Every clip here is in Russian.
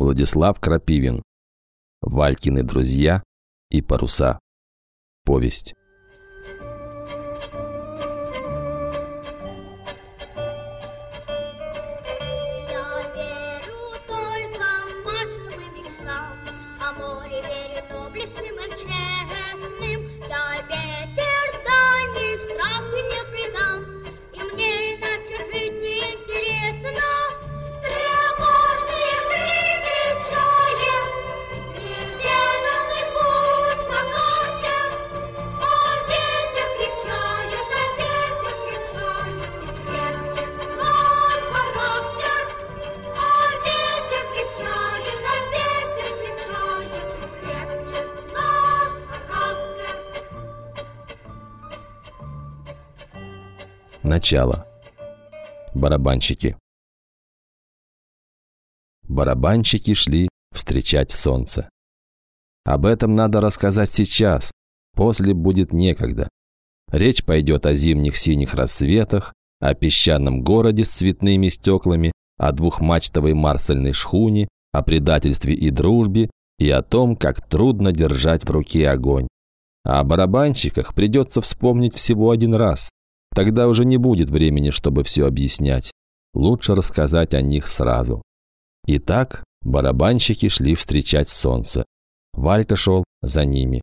Владислав Крапивин. Валькины друзья и паруса. Повесть. Начало. Барабанщики. Барабанщики шли встречать солнце. Об этом надо рассказать сейчас, после будет некогда. Речь пойдет о зимних синих рассветах, о песчаном городе с цветными стеклами, о двухмачтовой марсельной шхуне, о предательстве и дружбе и о том, как трудно держать в руке огонь. А о барабанщиках придется вспомнить всего один раз. Тогда уже не будет времени, чтобы все объяснять. Лучше рассказать о них сразу. Итак, барабанщики шли встречать солнце. Валька шел за ними.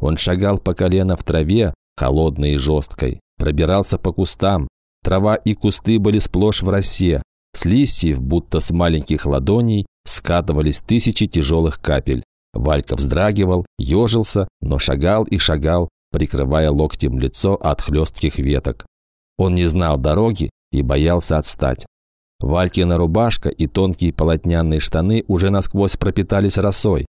Он шагал по колено в траве, холодной и жесткой, пробирался по кустам. Трава и кусты были сплошь в росе. С листьев, будто с маленьких ладоней, скатывались тысячи тяжелых капель. Валька вздрагивал, ежился, но шагал и шагал, прикрывая локтем лицо от хлестких веток. Он не знал дороги и боялся отстать. Валькина рубашка и тонкие полотняные штаны уже насквозь пропитались росой.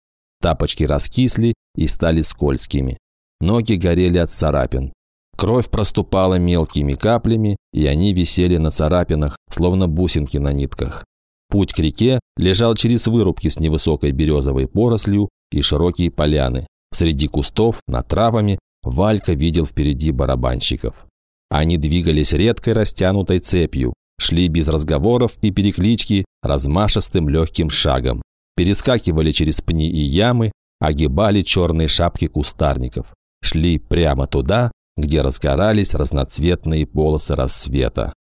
Тапочки раскисли и стали скользкими. Ноги горели от царапин. Кровь проступала мелкими каплями, и они висели на царапинах, словно бусинки на нитках. Путь к реке лежал через вырубки с невысокой березовой порослью и широкие поляны. Среди кустов, над травами, Валька видел впереди барабанщиков. Они двигались редкой растянутой цепью, шли без разговоров и переклички размашистым легким шагом, перескакивали через пни и ямы, огибали черные шапки кустарников, шли прямо туда, где разгорались разноцветные полосы рассвета.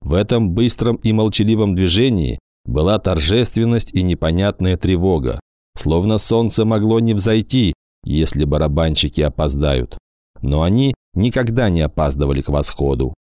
В этом быстром и молчаливом движении была торжественность и непонятная тревога, словно солнце могло не взойти, если барабанщики опоздают. Но они никогда не опаздывали к восходу.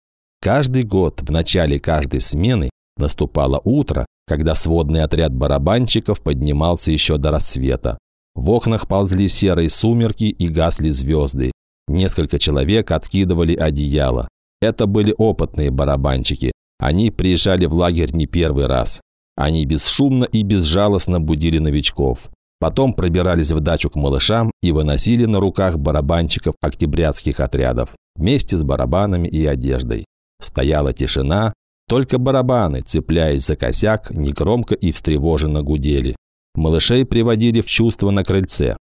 Каждый год в начале каждой смены наступало утро, когда сводный отряд барабанщиков поднимался еще до рассвета. В окнах ползли серые сумерки и гасли звезды. Несколько человек откидывали одеяло. Это были опытные барабанщики. Они приезжали в лагерь не первый раз. Они бесшумно и безжалостно будили новичков. Потом пробирались в дачу к малышам и выносили на руках барабанщиков октябрятских отрядов вместе с барабанами и одеждой. Стояла тишина, только барабаны, цепляясь за косяк, негромко и встревоженно гудели. Малышей приводили в чувство на крыльце.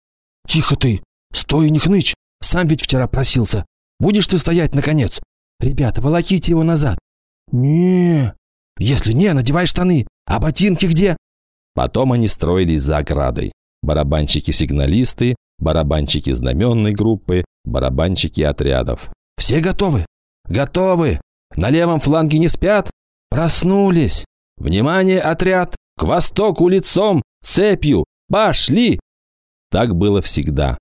«Тихо ты! Стой, не хнычь! Сам ведь вчера просился! Будешь ты стоять, наконец! Ребята, волоките его назад!» не Если не, надевай штаны! А ботинки где?» Потом они строились за оградой барабанщики-сигналисты, барабанщики знаменной группы, барабанщики отрядов. «Все готовы? Готовы! На левом фланге не спят? Проснулись! Внимание, отряд! К востоку лицом! Цепью! Пошли!» Так было всегда.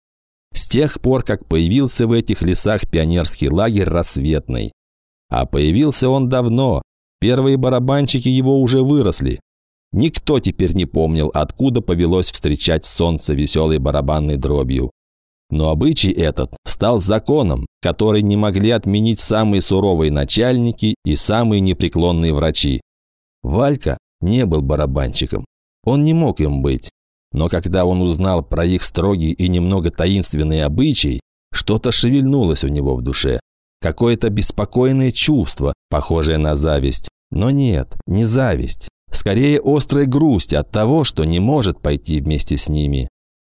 С тех пор, как появился в этих лесах пионерский лагерь «Рассветный». А появился он давно. Первые барабанщики его уже выросли. Никто теперь не помнил, откуда повелось встречать солнце веселой барабанной дробью. Но обычай этот стал законом, который не могли отменить самые суровые начальники и самые непреклонные врачи. Валька не был барабанщиком. Он не мог им быть. Но когда он узнал про их строгий и немного таинственный обычай, что-то шевельнулось у него в душе. Какое-то беспокойное чувство, похожее на зависть. Но нет, не зависть. Скорее острая грусть от того, что не может пойти вместе с ними.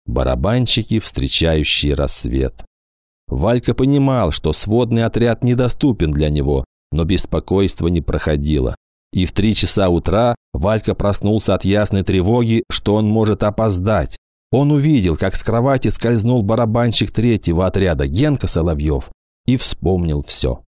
Барабанщики, встречающие рассвет. Валька понимал, что сводный отряд недоступен для него, но беспокойство не проходило. И в три часа утра Валька проснулся от ясной тревоги, что он может опоздать. Он увидел, как с кровати скользнул барабанщик третьего отряда Генка Соловьев и вспомнил все.